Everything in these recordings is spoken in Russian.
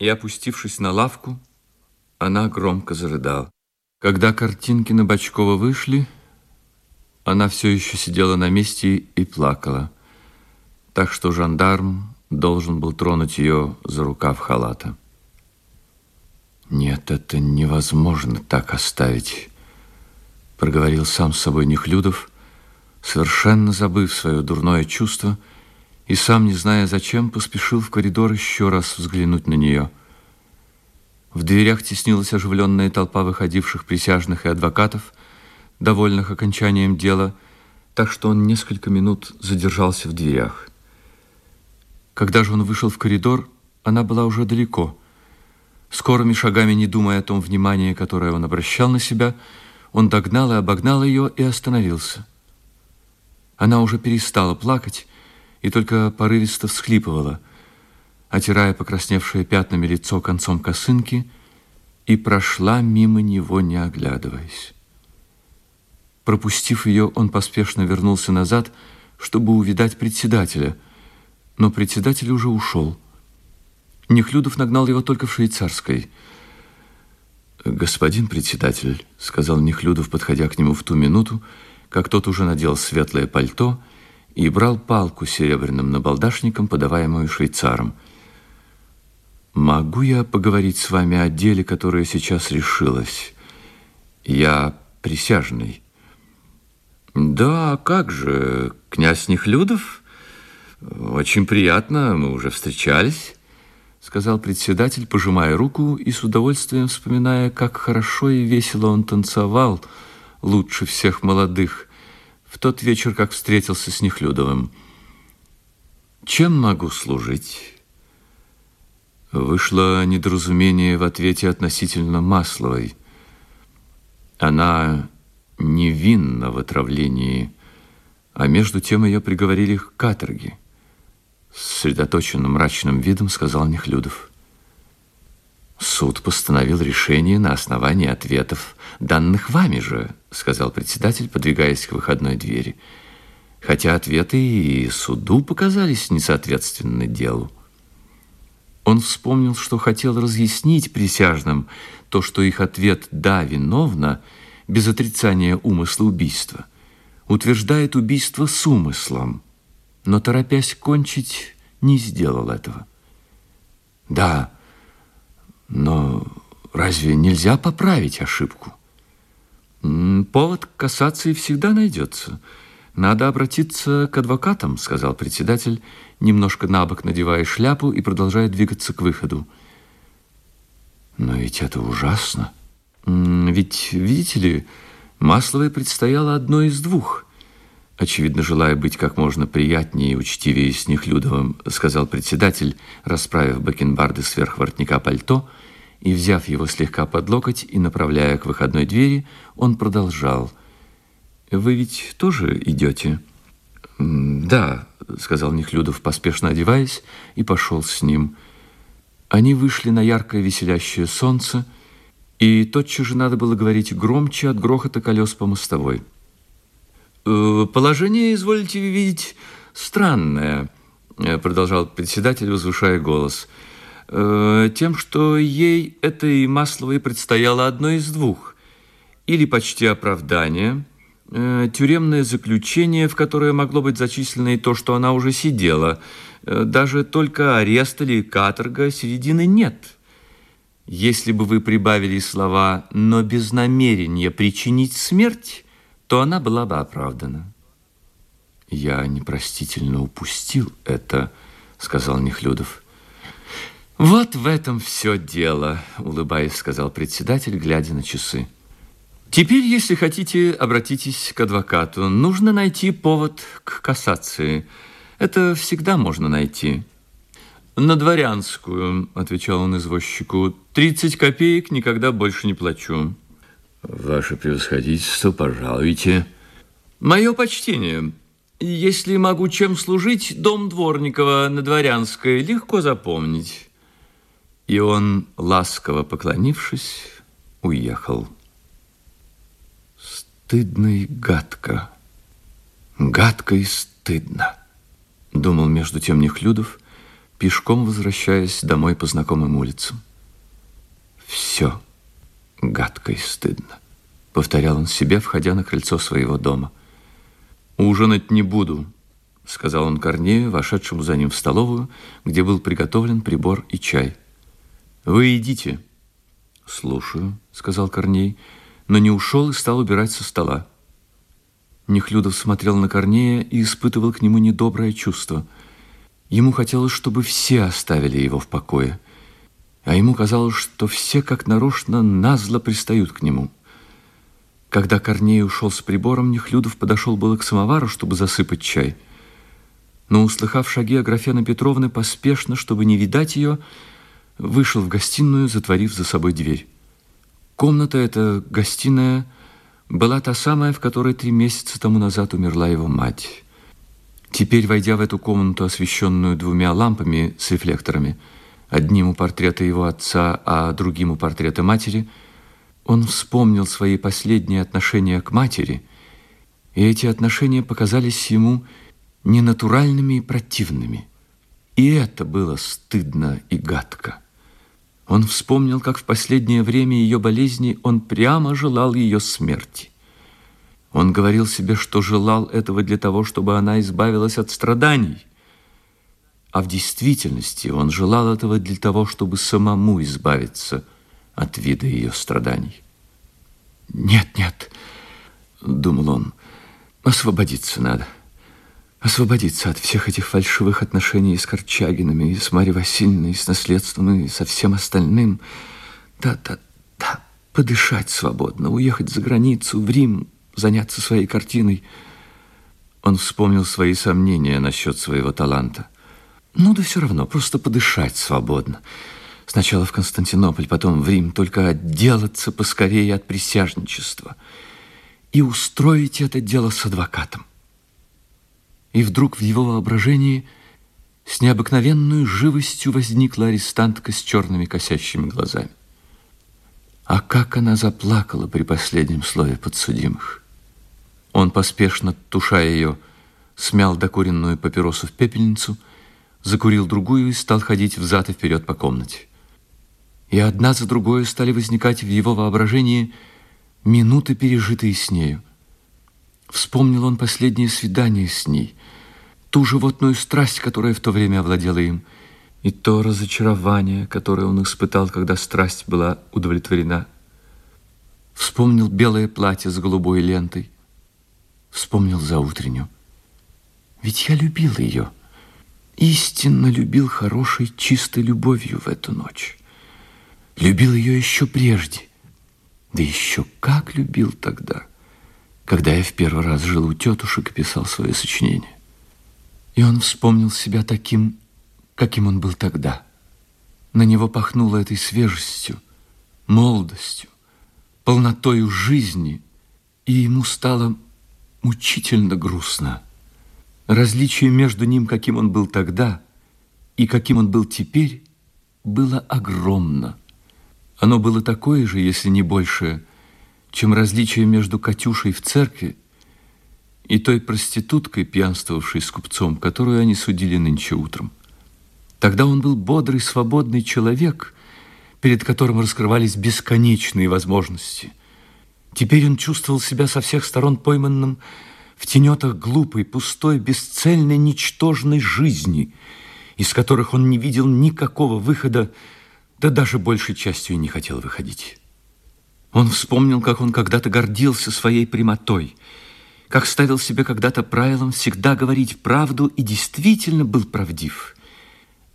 и, опустившись на лавку, она громко зарыдала. Когда картинки на Бочкова вышли, она все еще сидела на месте и плакала, так что жандарм должен был тронуть ее за рукав халата. «Нет, это невозможно так оставить», — проговорил сам с собой Нехлюдов, совершенно забыв свое дурное чувство и сам, не зная зачем, поспешил в коридор еще раз взглянуть на нее. В дверях теснилась оживленная толпа выходивших присяжных и адвокатов, довольных окончанием дела, так что он несколько минут задержался в дверях. Когда же он вышел в коридор, она была уже далеко. Скорыми шагами, не думая о том внимании, которое он обращал на себя, он догнал и обогнал ее и остановился. Она уже перестала плакать и только порывисто всхлипывала, отирая покрасневшее пятнами лицо концом косынки, и прошла мимо него, не оглядываясь. Пропустив ее, он поспешно вернулся назад, чтобы увидать председателя, но председатель уже ушел. Нехлюдов нагнал его только в швейцарской. «Господин председатель», — сказал Нехлюдов, подходя к нему в ту минуту, — как тот уже надел светлое пальто и брал палку серебряным набалдашником, подаваемую швейцаром. «Могу я поговорить с вами о деле, которое сейчас решилось? Я присяжный». «Да, как же, князь Нехлюдов? Очень приятно, мы уже встречались» сказал председатель, пожимая руку и с удовольствием вспоминая, как хорошо и весело он танцевал, лучше всех молодых, в тот вечер, как встретился с Нехлюдовым. Чем могу служить? Вышло недоразумение в ответе относительно Масловой. Она невинна в отравлении, а между тем ее приговорили к каторге. С сосредоточенным мрачным видом сказал Нехлюдов. Суд постановил решение на основании ответов, данных вами же, сказал председатель, подвигаясь к выходной двери. Хотя ответы и суду показались несоответственны делу. Он вспомнил, что хотел разъяснить присяжным то, что их ответ «да, виновна» без отрицания умысла убийства, утверждает убийство с умыслом, но, торопясь кончить, не сделал этого. «Да, но разве нельзя поправить ошибку? Повод к кассации всегда найдется. Надо обратиться к адвокатам, сказал председатель, немножко набок надевая шляпу и продолжая двигаться к выходу. Но ведь это ужасно. Ведь, видите ли, Масловой предстояло одно из двух. Очевидно, желая быть как можно приятнее и учтивее с Нехлюдовым, сказал председатель, расправив бакенбарды сверх воротника пальто, и, взяв его слегка под локоть и направляя к выходной двери, он продолжал. «Вы ведь тоже идете?» «Да», — сказал Нехлюдов, поспешно одеваясь, и пошел с ним. Они вышли на яркое веселящее солнце, и тотчас же надо было говорить громче от грохота колес по мостовой. «Э, «Положение, изволите видеть, странное», — продолжал председатель, возвышая голос — Э, тем, что ей этой Масловой предстояло одно из двух. Или почти оправдание, э, тюремное заключение, в которое могло быть зачислено и то, что она уже сидела. Э, даже только арест или каторга середины нет. Если бы вы прибавили слова «но без намерения причинить смерть», то она была бы оправдана. «Я непростительно упустил это», — сказал Нехлюдов. «Вот в этом все дело», — улыбаясь, сказал председатель, глядя на часы. «Теперь, если хотите, обратитесь к адвокату. Нужно найти повод к кассации. Это всегда можно найти». «На дворянскую», — отвечал он извозчику, — «тридцать копеек никогда больше не плачу». «Ваше превосходительство, пожалуйте». «Мое почтение. Если могу чем служить, дом Дворникова на Дворянской легко запомнить». И он, ласково поклонившись, уехал. Стыдно и гадко, гадко и стыдно, думал между тем Нехлюдов, пешком возвращаясь домой по знакомым улицам. «Все гадко и стыдно», — повторял он себе, входя на крыльцо своего дома. «Ужинать не буду», — сказал он Корнею, вошедшему за ним в столовую, где был приготовлен прибор и чай. «Вы идите». «Слушаю», — сказал Корней, но не ушел и стал убирать со стола. Нехлюдов смотрел на Корнея и испытывал к нему недоброе чувство. Ему хотелось, чтобы все оставили его в покое, а ему казалось, что все как нарочно назло пристают к нему. Когда Корней ушел с прибором, Нехлюдов подошел было к самовару, чтобы засыпать чай. Но, услыхав шаги Аграфены Петровны, поспешно, чтобы не видать ее, вышел в гостиную, затворив за собой дверь. Комната эта, гостиная, была та самая, в которой три месяца тому назад умерла его мать. Теперь, войдя в эту комнату, освещенную двумя лампами с рефлекторами, одним у портрета его отца, а другим у портрета матери, он вспомнил свои последние отношения к матери, и эти отношения показались ему ненатуральными и противными. И это было стыдно и гадко. Он вспомнил, как в последнее время ее болезни он прямо желал ее смерти. Он говорил себе, что желал этого для того, чтобы она избавилась от страданий. А в действительности он желал этого для того, чтобы самому избавиться от вида ее страданий. «Нет, нет», — думал он, — «освободиться надо» освободиться от всех этих фальшивых отношений с Корчагинами, и с Марьей Васильевной, и с наследством, и со всем остальным. Да, да, да, подышать свободно, уехать за границу, в Рим, заняться своей картиной. Он вспомнил свои сомнения насчет своего таланта. Ну да все равно, просто подышать свободно. Сначала в Константинополь, потом в Рим, только отделаться поскорее от присяжничества и устроить это дело с адвокатом. И вдруг в его воображении с необыкновенной живостью возникла арестантка с черными косящими глазами. А как она заплакала при последнем слове подсудимых. Он, поспешно тушая ее, смял докуренную папиросу в пепельницу, закурил другую и стал ходить взад и вперед по комнате. И одна за другой стали возникать в его воображении минуты, пережитые с нею. Вспомнил он последнее свидание с ней, ту животную страсть, которая в то время овладела им, и то разочарование, которое он испытал, когда страсть была удовлетворена. Вспомнил белое платье с голубой лентой, вспомнил заутреннюю. Ведь я любил ее, истинно любил хорошей, чистой любовью в эту ночь. Любил ее еще прежде, да еще как любил тогда, когда я в первый раз жил у тетушек и писал свое сочинение. И он вспомнил себя таким, каким он был тогда. На него пахнуло этой свежестью, молодостью, полнотою жизни, и ему стало мучительно грустно. Различие между ним, каким он был тогда, и каким он был теперь, было огромно. Оно было такое же, если не большее, чем различие между Катюшей в церкви и той проституткой, пьянствовавшей с купцом, которую они судили нынче утром. Тогда он был бодрый, свободный человек, перед которым раскрывались бесконечные возможности. Теперь он чувствовал себя со всех сторон пойманным в тенетах глупой, пустой, бесцельной, ничтожной жизни, из которых он не видел никакого выхода, да даже большей частью и не хотел выходить. Он вспомнил, как он когда-то гордился своей прямотой – как ставил себе когда-то правилом всегда говорить правду и действительно был правдив,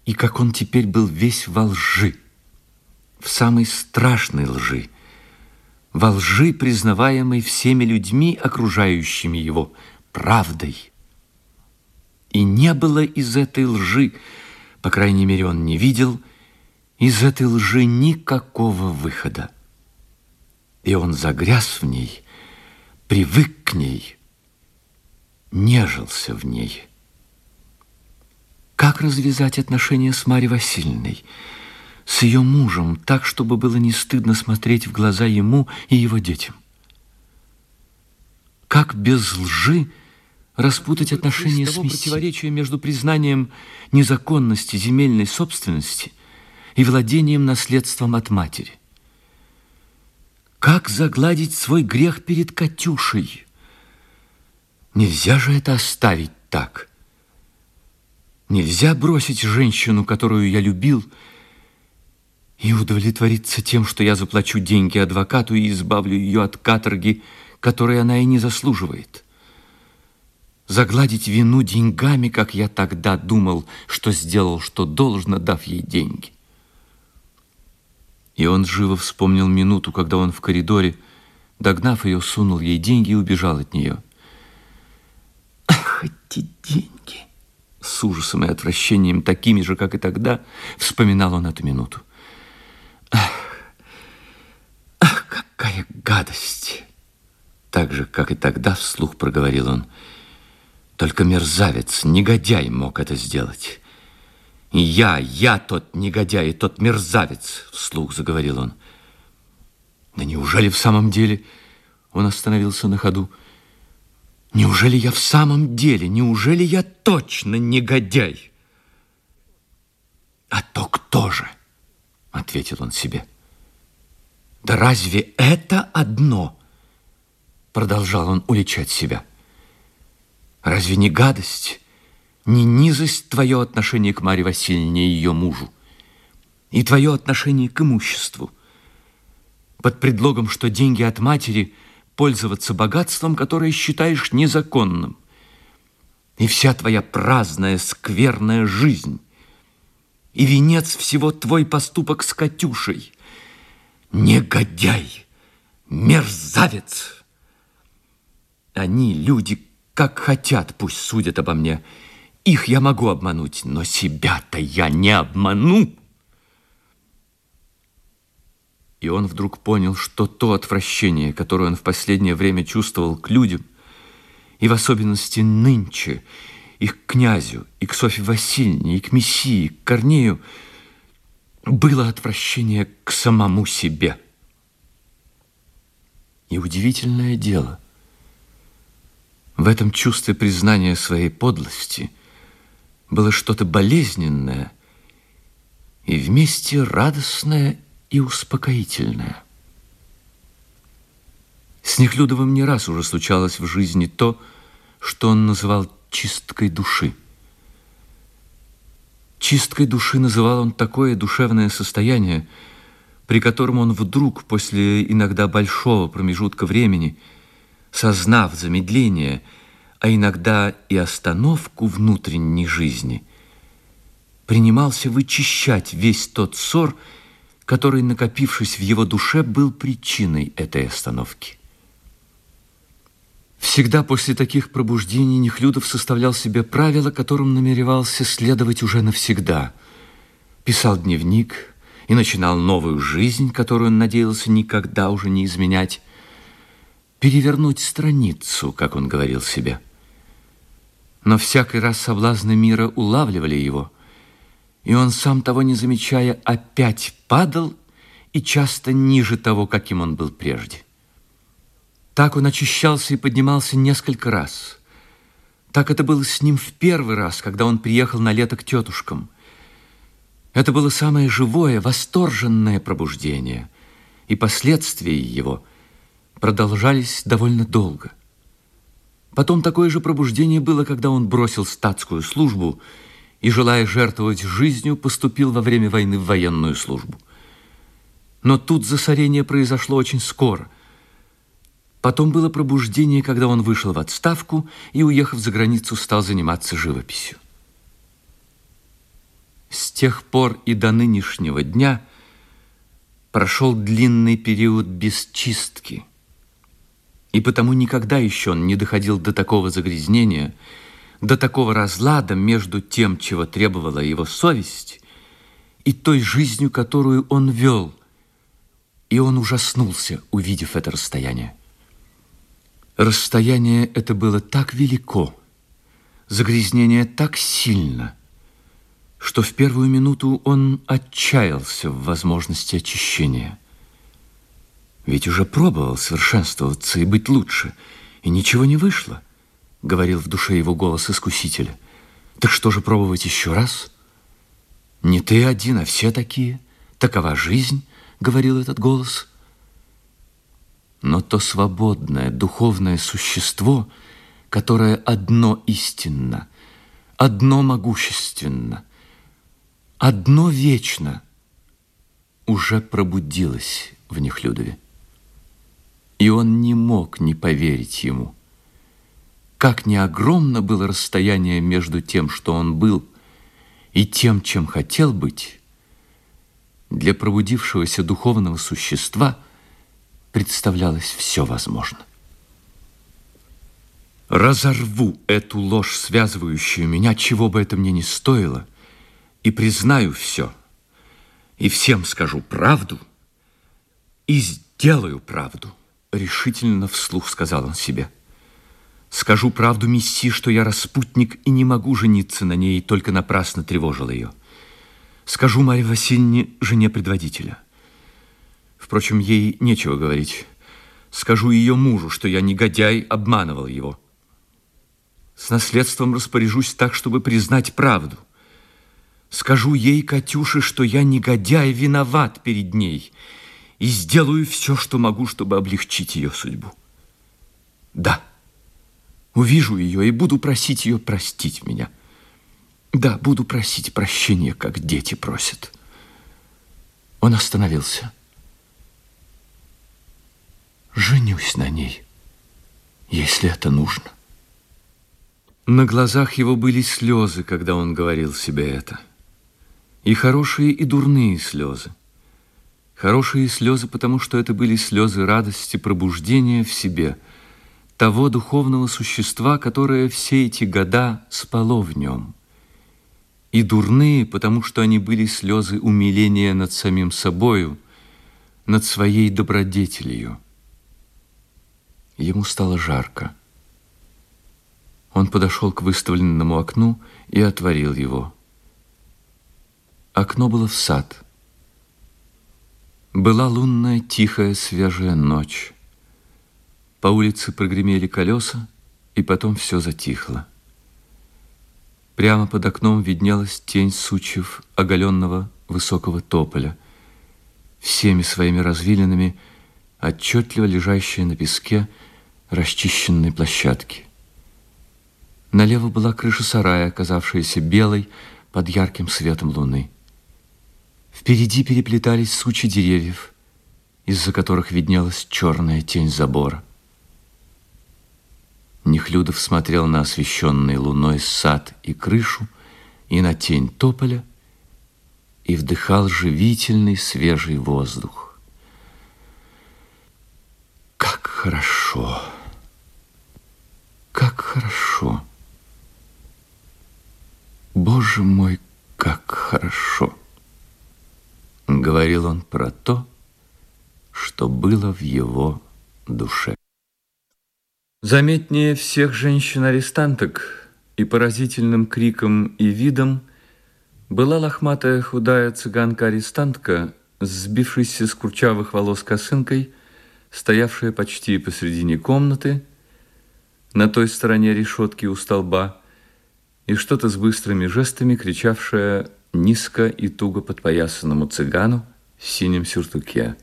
и как он теперь был весь во лжи, в самой страшной лжи, во лжи, признаваемой всеми людьми, окружающими его, правдой. И не было из этой лжи, по крайней мере, он не видел, из этой лжи никакого выхода. И он загряз в ней, привык к ней, нежился в ней. Как развязать отношения с Марьей Васильевной, с ее мужем, так, чтобы было не стыдно смотреть в глаза ему и его детям? Как без лжи распутать отношения с противоречия между признанием незаконности земельной собственности и владением наследством от матери. Как загладить свой грех перед Катюшей? Нельзя же это оставить так. Нельзя бросить женщину, которую я любил, и удовлетвориться тем, что я заплачу деньги адвокату и избавлю ее от каторги, которой она и не заслуживает загладить вину деньгами, как я тогда думал, что сделал, что должно, дав ей деньги. И он живо вспомнил минуту, когда он в коридоре, догнав ее, сунул ей деньги и убежал от нее. Ах, эти деньги! С ужасом и отвращением, такими же, как и тогда, вспоминал он эту минуту. Ах, ах какая гадость! Так же, как и тогда, вслух проговорил он – только мерзавец, негодяй мог это сделать. И я, я тот негодяй, тот мерзавец, вслух заговорил он. Да неужели в самом деле... Он остановился на ходу. Неужели я в самом деле, неужели я точно негодяй? А то кто же? Ответил он себе. Да разве это одно? Продолжал он уличать себя. Разве не гадость, не низость твое отношение к Марье Васильевне и ее мужу, и твое отношение к имуществу, под предлогом, что деньги от матери пользоваться богатством, которое считаешь незаконным, и вся твоя праздная, скверная жизнь, и венец всего твой поступок с Катюшей. Негодяй, мерзавец! Они, люди, как хотят, пусть судят обо мне. Их я могу обмануть, но себя-то я не обману. И он вдруг понял, что то отвращение, которое он в последнее время чувствовал к людям, и в особенности нынче, и к князю, и к Софье Васильевне, и к Мессии, и к Корнею, было отвращение к самому себе. И удивительное дело – в этом чувстве признания своей подлости было что-то болезненное и вместе радостное и успокоительное. С Нехлюдовым не раз уже случалось в жизни то, что он называл чисткой души. Чисткой души называл он такое душевное состояние, при котором он вдруг, после иногда большого промежутка времени, сознав замедление, а иногда и остановку внутренней жизни, принимался вычищать весь тот ссор, который, накопившись в его душе, был причиной этой остановки. Всегда после таких пробуждений Нехлюдов составлял себе правила, которым намеревался следовать уже навсегда. Писал дневник и начинал новую жизнь, которую он надеялся никогда уже не изменять перевернуть страницу, как он говорил себе. Но всякий раз соблазны мира улавливали его, и он, сам того не замечая, опять падал и часто ниже того, каким он был прежде. Так он очищался и поднимался несколько раз. Так это было с ним в первый раз, когда он приехал на лето к тетушкам. Это было самое живое, восторженное пробуждение, и последствия его – продолжались довольно долго. Потом такое же пробуждение было, когда он бросил статскую службу и, желая жертвовать жизнью, поступил во время войны в военную службу. Но тут засорение произошло очень скоро. Потом было пробуждение, когда он вышел в отставку и, уехав за границу, стал заниматься живописью. С тех пор и до нынешнего дня прошел длинный период бесчистки – и потому никогда еще он не доходил до такого загрязнения, до такого разлада между тем, чего требовала его совесть, и той жизнью, которую он вел. И он ужаснулся, увидев это расстояние. Расстояние это было так велико, загрязнение так сильно, что в первую минуту он отчаялся в возможности очищения – ведь уже пробовал совершенствоваться и быть лучше, и ничего не вышло. говорил в душе его голос искусителя. Так что же пробовать еще раз? Не ты один, а все такие. Такова жизнь, говорил этот голос. Но то свободное духовное существо, которое одно истинно, одно могущественно, одно вечно, уже пробудилось в Нехлюдове. И он не мог не поверить ему. Как не огромно было расстояние между тем, что он был, и тем, чем хотел быть, для пробудившегося духовного существа представлялось все возможно. Разорву эту ложь, связывающую меня, чего бы это мне ни стоило, и признаю все, и всем скажу правду, и сделаю правду, решительно вслух сказал он себе. Скажу правду Месси, что я распутник и не могу жениться на ней, только напрасно тревожил ее. Скажу Марье Васильевне, жене предводителя. Впрочем, ей нечего говорить. Скажу ее мужу, что я негодяй, обманывал его. С наследством распоряжусь так, чтобы признать правду. Скажу ей, Катюше, что я негодяй, виноват перед ней, и сделаю все, что могу, чтобы облегчить ее судьбу. Да. Увижу ее и буду просить ее простить меня. Да, буду просить прощения, как дети просят. Он остановился. Женюсь на ней, если это нужно. На глазах его были слезы, когда он говорил себе это. И хорошие, и дурные слезы. Хорошие слезы, потому что это были слезы радости, пробуждения в себе – того духовного существа, которое все эти года спало в нем. И дурные, потому что они были слезы умиления над самим собою, над своей добродетелью. Ему стало жарко. Он подошел к выставленному окну и отворил его. Окно было в сад. Была лунная, тихая, свежая ночь. По улице прогремели колеса, и потом все затихло. Прямо под окном виднелась тень сучьев оголенного высокого тополя, всеми своими развилинами отчетливо лежащая на песке расчищенной площадки. Налево была крыша сарая, оказавшаяся белой под ярким светом луны. Впереди переплетались сучи деревьев, из-за которых виднелась черная тень забора. Нехлюдов смотрел на освещенный луной сад и крышу, и на тень тополя, и вдыхал живительный свежий воздух. Как хорошо! Как хорошо! Боже мой, как хорошо! Говорил он про то, что было в его душе. Заметнее всех женщин-арестанток и поразительным криком и видом была лохматая худая цыганка-арестантка, сбившаяся с курчавых волос косынкой, стоявшая почти посредине комнаты, на той стороне решетки у столба, и что-то с быстрыми жестами кричавшая низко и туго подпоясанному цыгану в синем сюртуке.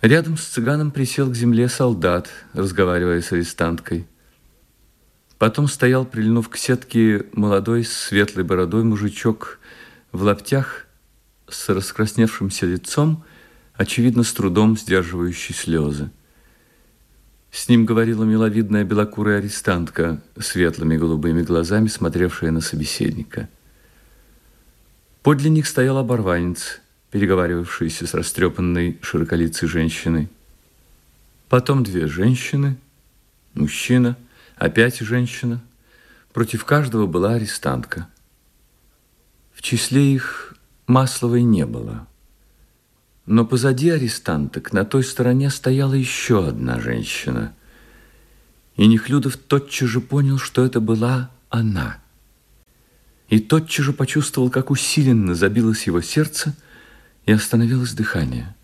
Рядом с цыганом присел к земле солдат, разговаривая с арестанткой. Потом стоял, прильнув к сетке, молодой с светлой бородой мужичок в лаптях с раскрасневшимся лицом, очевидно, с трудом сдерживающий слезы. С ним говорила миловидная белокурая арестантка, светлыми голубыми глазами, смотревшая на собеседника. Подле них стоял оборванец – переговаривавшиеся с растрепанной широколицей женщиной. Потом две женщины, мужчина, опять женщина. Против каждого была арестантка. В числе их Масловой не было. Но позади арестанток на той стороне стояла еще одна женщина. И Нехлюдов тотчас же понял, что это была она. И тотчас же почувствовал, как усиленно забилось его сердце – и остановилось дыхание.